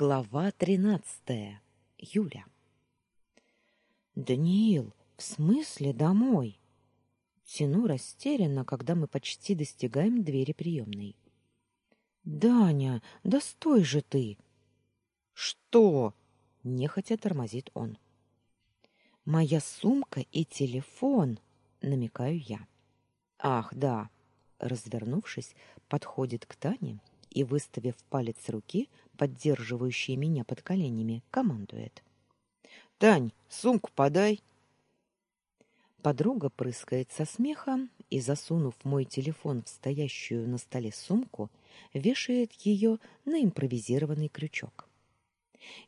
Глава тринадцатая. Юля. Даниил, в смысле домой? Тяну растерянно, когда мы почти достигаем двери приемной. Даня, да стой же ты. Что? Нехотя тормозит он. Моя сумка и телефон, намекаю я. Ах, да. Развернувшись, подходит к Тане и, выставив палец руки, поддерживающий меня под коленями, командует. «Тань, сумку подай!» Подруга прыскает со смехом и, засунув мой телефон в стоящую на столе сумку, вешает ее на импровизированный крючок.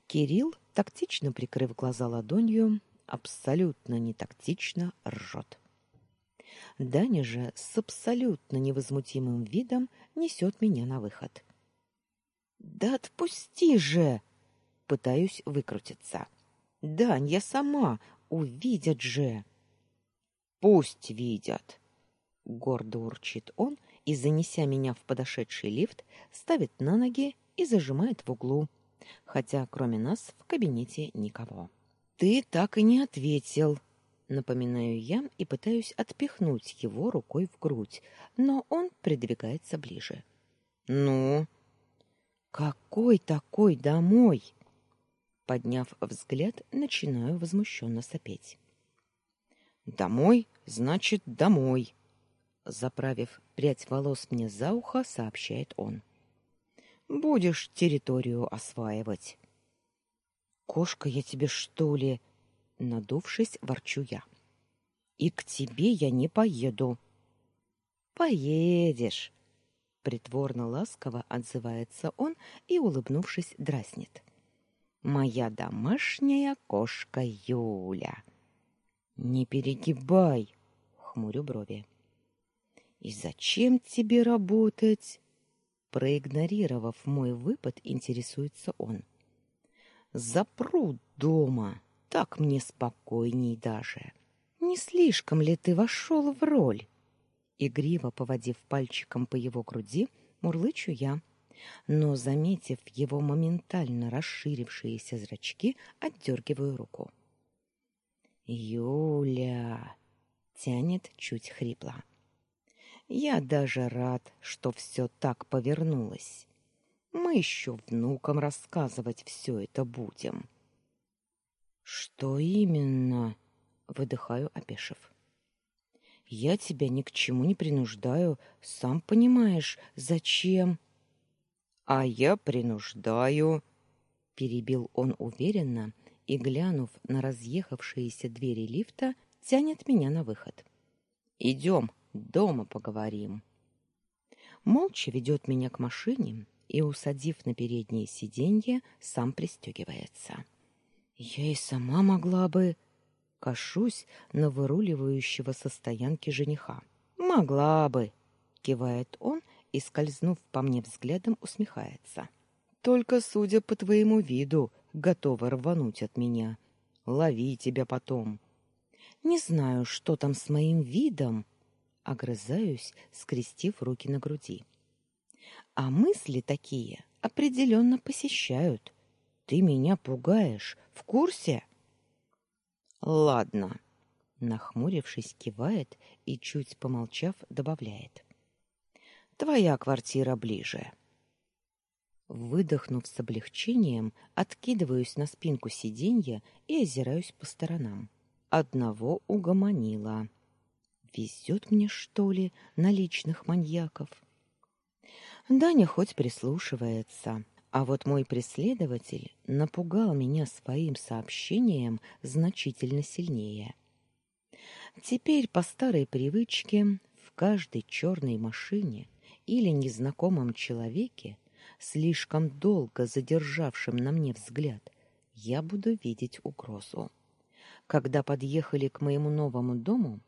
Кирилл, тактично прикрыв глаза ладонью, абсолютно нетактично ржет. Даня же с абсолютно невозмутимым видом несет меня на выход. Да отпусти же, пытаюсь выкрутиться. Дань, я сама, увидят же. Пусть видят, гордо урчит он и занеся меня в подошедший лифт, ставит на ноги и зажимает в углу, хотя кроме нас в кабинете никого. Ты так и не ответил, напоминаю я и пытаюсь отпихнуть его рукой в грудь, но он придвигается ближе. Ну, какой такой домой? Подняв взгляд, начинаю возмущенно сопеть. Домой, значит, домой. Заправив прядь волос мне за ухо, сообщает он. Будешь территорию осваивать. Кошка я тебе что ли? Надувшись, ворчу я. И к тебе я не поеду. Поедешь, притворно ласково отзывается он и улыбнувшись дразнит. Моя домашняя кошка Юля. Не перегибай, хмурю брови. И зачем тебе работать? Проигнорировав мой выпад, интересуется он. Запру дома, так мне спокойней даже. Не слишком ли ты вошел в роль? Игриво поводив пальчиком по его груди, мурлычу я, но, заметив его моментально расширившиеся зрачки, отдергиваю руку. «Юля!» — тянет чуть хрипло. «Я даже рад, что все так повернулось. Мы еще внукам рассказывать все это будем». «Что именно?» — выдыхаю, опешив. Я тебя ни к чему не принуждаю, сам понимаешь, зачем? А я принуждаю, перебил он уверенно и глянув на разъехавшиеся двери лифта, тянет меня на выход. Идем, дома поговорим. Молча ведет меня к машине и, усадив на переднее сиденье, сам пристегивается. Я и сама могла бы, кашусь на выруливающего со стоянки жениха. Могла бы, кивает он и скользнув по мне взглядом, усмехается. Только, судя по твоему виду, готова рвануть от меня. Лови тебя потом. Не знаю, что там с моим видом, огрызаюсь, скрестив руки на груди. А мысли такие определенно посещают. Ты меня пугаешь, в курсе? Ладно, нахмурившись, кивает и чуть помолчав добавляет: Твоя квартира ближе. Выдохнув с облегчением, откидываюсь на спинку сиденья и озираюсь по сторонам. Одного угомонила. Везет мне, что ли, на личных маньяков? Даня хоть прислушивается, а вот мой преследователь напугал меня своим сообщением значительно сильнее. Теперь по старой привычке в каждой черной машине или незнакомом человеке, слишком долго задержавшем на мне взгляд, я буду видеть угрозу. Когда подъехали к моему новому дому,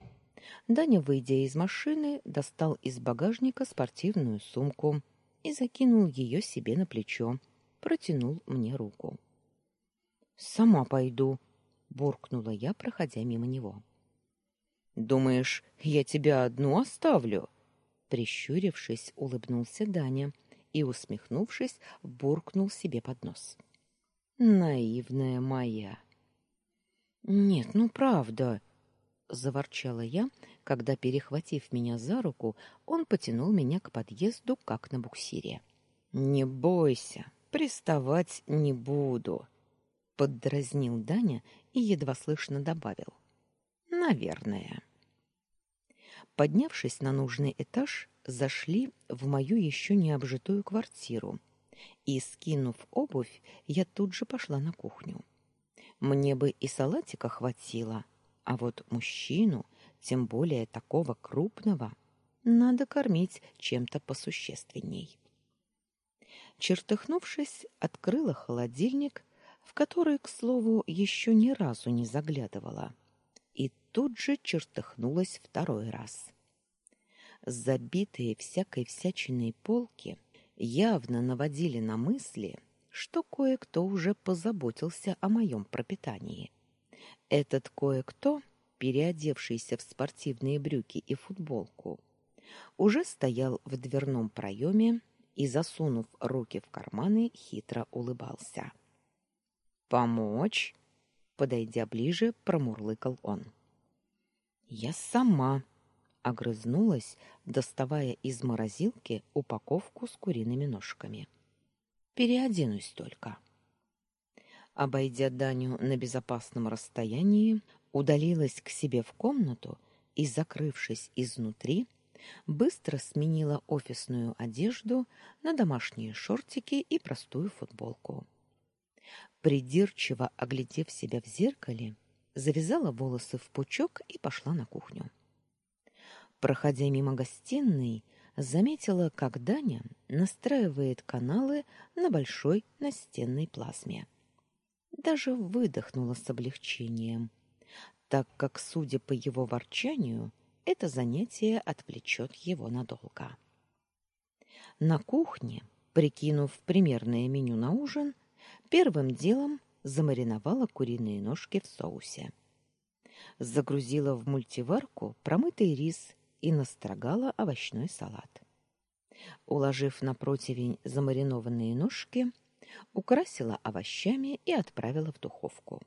Даня, выйдя из машины, достал из багажника спортивную сумку и закинул ее себе на плечо, протянул мне руку. Сама пойду, буркнула я, проходя мимо него. Думаешь, я тебя одну оставлю? прищурившись, улыбнулся Даня и усмехнувшись, буркнул себе под нос. Наивная моя. Нет, ну правда, заворчала я, когда, перехватив меня за руку, он потянул меня к подъезду, как на буксире. Не бойся, приставать не буду, поддразнил Даня и едва слышно добавил: Наверное. Поднявшись на нужный этаж, зашли в мою еще не обжитую квартиру. И скинув обувь, я тут же пошла на кухню. Мне бы и салатика хватило, а вот мужчину, тем более такого крупного, надо кормить чем-то посущественней. Чертыхнувшись, открыла холодильник, в который, к слову, еще ни разу не заглядывала, и тут же чертыхнулась второй раз. Забитые всякой всячиной полки явно наводили на мысли, что кое-кто уже позаботился о моем пропитании. Этот кое-кто, переодевшийся в спортивные брюки и футболку, уже стоял в дверном проеме и, засунув руки в карманы, хитро улыбался. «Помочь?» — подойдя ближе, промурлыкал он. «Я сама», — огрызнулась, доставая из морозилки упаковку с куриными ножками. «Переоденусь только». Обойдя Даню на безопасном расстоянии, удалилась к себе в комнату и, закрывшись изнутри, быстро сменила офисную одежду на домашние шортики и простую футболку. Придирчиво оглядев себя в зеркале, завязала волосы в пучок и пошла на кухню. Проходя мимо гостиной, заметила, как Даня настраивает каналы на большой настенной плазме. Даже выдохнула с облегчением, так как, судя по его ворчанию, это занятие отвлечет его надолго. На кухне, прикинув примерное меню на ужин, Первым делом замариновала куриные ножки в соусе. Загрузила в мультиварку промытый рис и настрогала овощной салат. Уложив на противень замаринованные ножки, украсила овощами и отправила в духовку.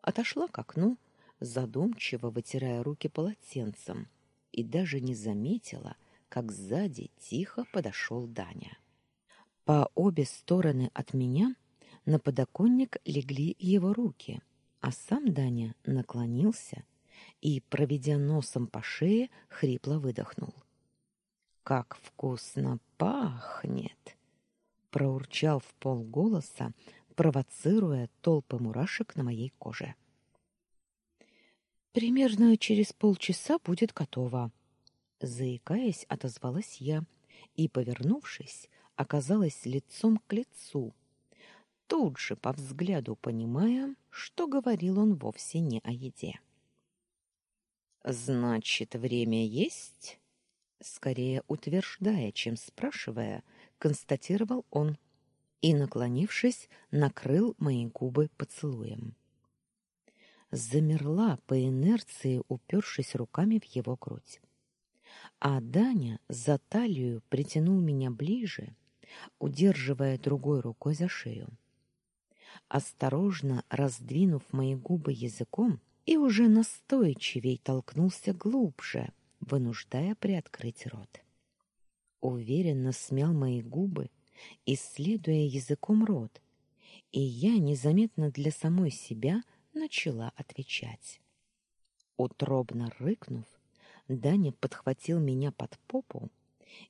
Отошла к окну, задумчиво вытирая руки полотенцем, и даже не заметила, как сзади тихо подошел Даня. По обе стороны от меня на подоконник легли его руки, а сам Даня наклонился и, проведя носом по шее, хрипло выдохнул. «Как вкусно пахнет!» Проурчал в полголоса, провоцируя толпы мурашек на моей коже. Примерно через полчаса будет готово, заикаясь, отозвалась я и, повернувшись, оказалась лицом к лицу тут же по взгляду понимая, что говорил он вовсе не о еде. Значит, время есть? Скорее утверждая, чем спрашивая, констатировал он и, наклонившись, накрыл мои губы поцелуем. Замерла по инерции, упершись руками в его грудь. А Даня за талию притянул меня ближе, удерживая другой рукой за шею осторожно раздвинув мои губы языком, и уже настойчивей толкнулся глубже, вынуждая приоткрыть рот. Уверенно смял мои губы, исследуя языком рот, и я незаметно для самой себя начала отвечать. Утробно рыкнув, Даня подхватил меня под попу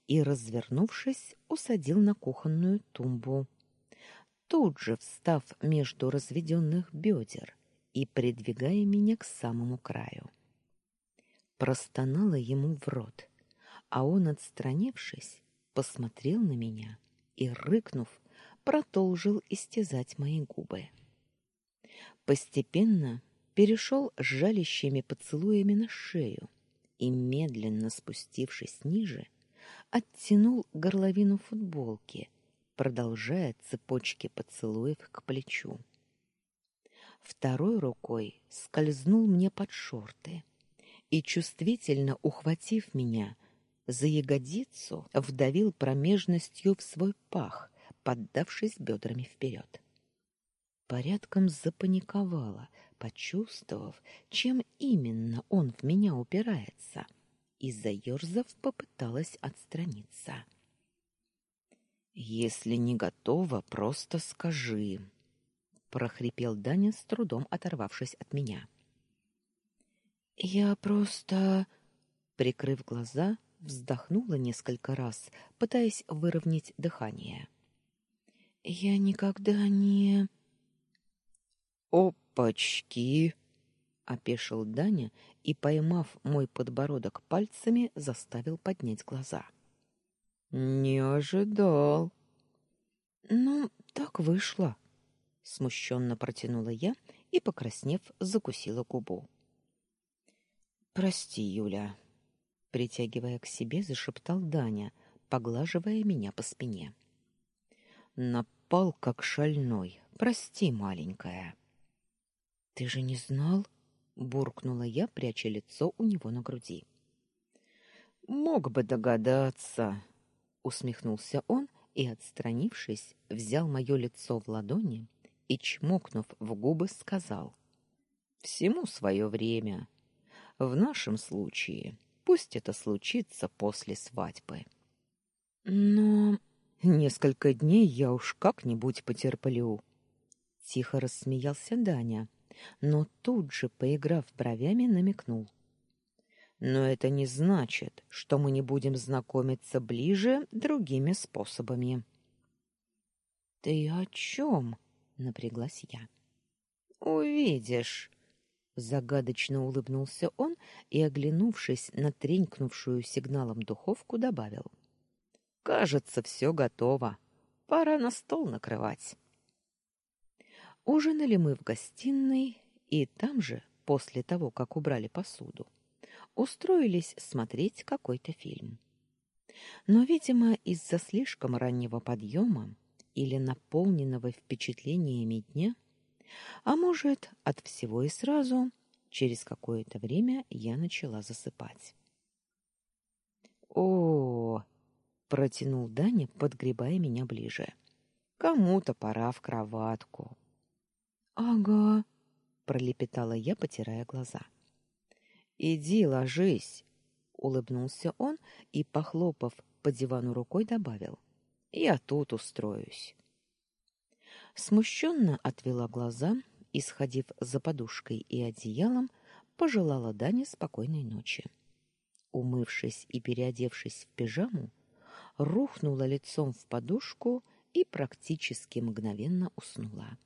и, развернувшись, усадил на кухонную тумбу, тут же встав между разведенных бедер и придвигая меня к самому краю. Простонала ему в рот, а он, отстранившись, посмотрел на меня и, рыкнув, продолжил истязать мои губы. Постепенно перешел с жалящими поцелуями на шею и, медленно спустившись ниже, оттянул горловину футболки, продолжая цепочки поцелуев к плечу. Второй рукой скользнул мне под шорты и, чувствительно ухватив меня за ягодицу, вдавил промежностью в свой пах, поддавшись бедрами вперед. порядком запаниковала, почувствовав, чем именно он в меня упирается, и, заерзав, попыталась отстраниться. «Если не готова, просто скажи», — прохрипел Даня, с трудом оторвавшись от меня. «Я просто...» Прикрыв глаза, вздохнула несколько раз, пытаясь выровнять дыхание. «Я никогда не...» «Опачки!» — опешил Даня и, поймав мой подбородок пальцами, заставил поднять глаза. «Не ожидал». «Ну, так вышло», — смущенно протянула я и, покраснев, закусила губу. «Прости, Юля», — притягивая к себе, зашептал Даня, поглаживая меня по спине. «Напал, как шальной. Прости, маленькая». Ты же не знал? буркнула я, пряча лицо у него на груди. Мог бы догадаться, усмехнулся он и, отстранившись, взял мое лицо в ладони и чмокнув в губы, сказал: "Всему свое время. В нашем случае пусть это случится после свадьбы". Но несколько дней я уж как-нибудь потерплю. Тихо рассмеялся Даня но тут же, поиграв бровями, намекнул. Но это не значит, что мы не будем знакомиться ближе другими способами. Ты о чем? напряглась я. Увидишь, загадочно улыбнулся он и, оглянувшись на тренькнувшую сигналом духовку, добавил: Кажется, все готово. Пора на стол накрывать. Ужинали мы в гостиной, и там же, после того, как убрали посуду, устроились смотреть какой-то фильм. Но, видимо, из-за слишком раннего подъема или наполненного впечатлениями дня, а может, от всего и сразу, через какое-то время я начала засыпать. О, -о, -о протянул Даня, подгребая меня ближе. Кому-то пора в кроватку. Ага, пролепетала я, потирая глаза. Иди, ложись, улыбнулся он и, похлопав по дивану рукой, добавил: Я тут устроюсь. Смущенно отвела глаза и, сходив за подушкой и одеялом, пожелала Дане спокойной ночи. Умывшись и переодевшись в пижаму, рухнула лицом в подушку и практически мгновенно уснула.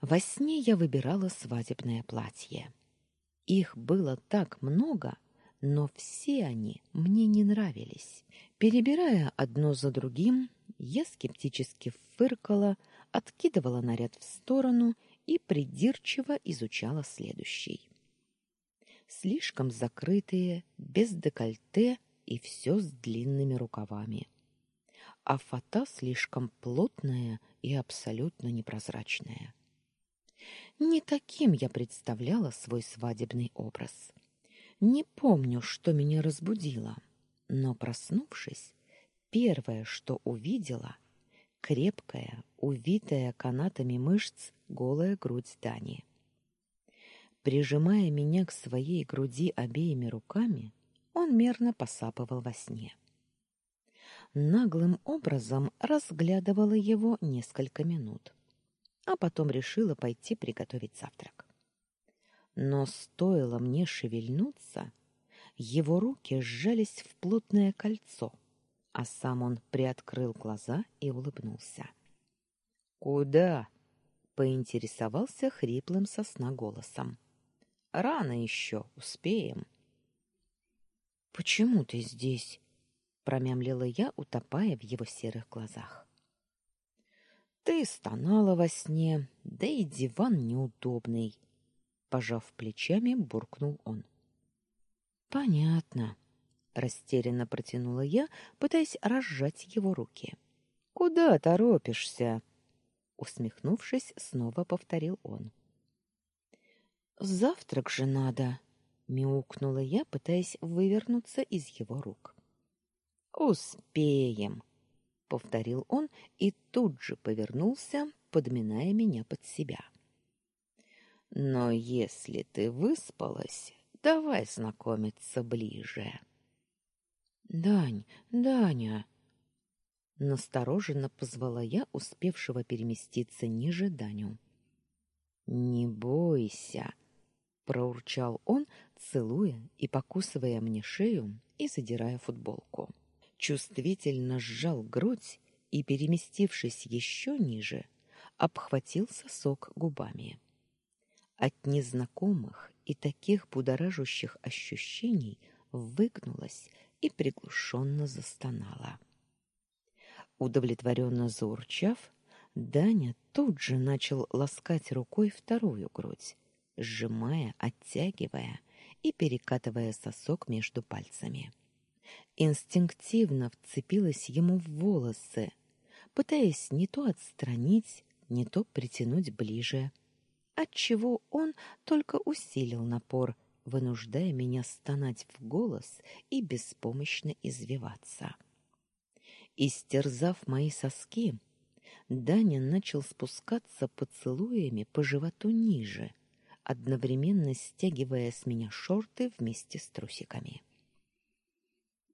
Во сне я выбирала свадебное платье. Их было так много, но все они мне не нравились. Перебирая одно за другим, я скептически фыркала, откидывала наряд в сторону и придирчиво изучала следующий. Слишком закрытые, без декольте и все с длинными рукавами. А фата слишком плотная и абсолютно непрозрачная. Не таким я представляла свой свадебный образ. Не помню, что меня разбудило, но проснувшись, первое, что увидела, крепкая, увитая канатами мышц, голая грудь Дани. Прижимая меня к своей груди обеими руками, он мерно посапывал во сне. Наглым образом разглядывала его несколько минут а потом решила пойти приготовить завтрак. Но стоило мне шевельнуться, его руки сжались в плотное кольцо, а сам он приоткрыл глаза и улыбнулся. «Куда?» — поинтересовался хриплым сосна голосом. «Рано еще, успеем». «Почему ты здесь?» — промямлила я, утопая в его серых глазах. Ты стонала во сне, да и диван неудобный, пожав плечами, буркнул он. Понятно, растерянно протянула я, пытаясь разжать его руки. Куда торопишься? усмехнувшись, снова повторил он. Завтрак же надо, мяукнула я, пытаясь вывернуться из его рук. Успеем, повторил он и тут же повернулся, подминая меня под себя. Но если ты выспалась, давай знакомиться ближе. Дань, Даня, настороженно позвала я успевшего переместиться ниже Даню. Не бойся, проурчал он, целуя и покусывая мне шею и задирая футболку. Чувствительно сжал грудь и, переместившись еще ниже, обхватил сосок губами. От незнакомых и таких будоражащих ощущений выгнулась и приглушенно застонала. Удовлетворенно заурчав, Даня тут же начал ласкать рукой вторую грудь, сжимая, оттягивая и перекатывая сосок между пальцами. Инстинктивно вцепилась ему в волосы, пытаясь не то отстранить, не то притянуть ближе, отчего он только усилил напор, вынуждая меня стонать в голос и беспомощно извиваться. Истерзав мои соски, Даня начал спускаться поцелуями по животу ниже, одновременно стягивая с меня шорты вместе с трусиками.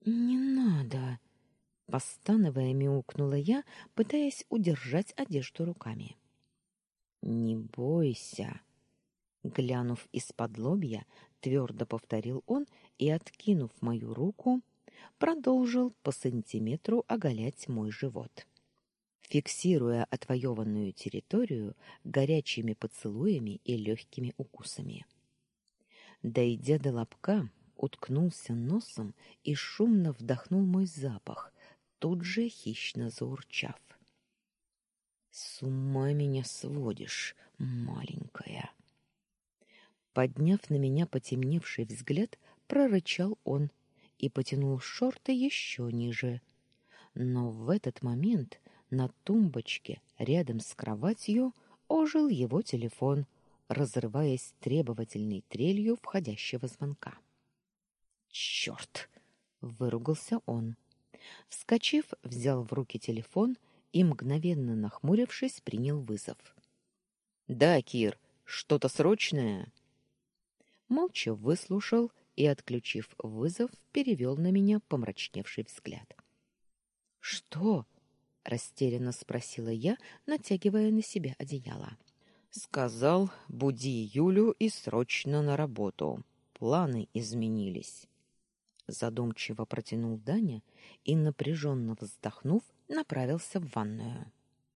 «Не надо!» — постановая мяукнула я, пытаясь удержать одежду руками. «Не бойся!» Глянув из-под лобья, твердо повторил он и, откинув мою руку, продолжил по сантиметру оголять мой живот фиксируя отвоеванную территорию горячими поцелуями и легкими укусами. Дойдя до лобка, уткнулся носом и шумно вдохнул мой запах, тут же хищно заурчав. С ума меня сводишь, маленькая. Подняв на меня потемневший взгляд, прорычал он и потянул шорты еще ниже. Но в этот момент на тумбочке рядом с кроватью ожил его телефон, разрываясь требовательной трелью входящего звонка. «Черт!» — выругался он. Вскочив, взял в руки телефон и, мгновенно нахмурившись, принял вызов. «Да, Кир, что-то срочное?» Молча выслушал и, отключив вызов, перевел на меня помрачневший взгляд. «Что?» растерянно спросила я, натягивая на себя одеяло. Сказал: "Буди Юлю и срочно на работу. Планы изменились". Задумчиво протянул Даня и напряженно вздохнув, направился в ванную.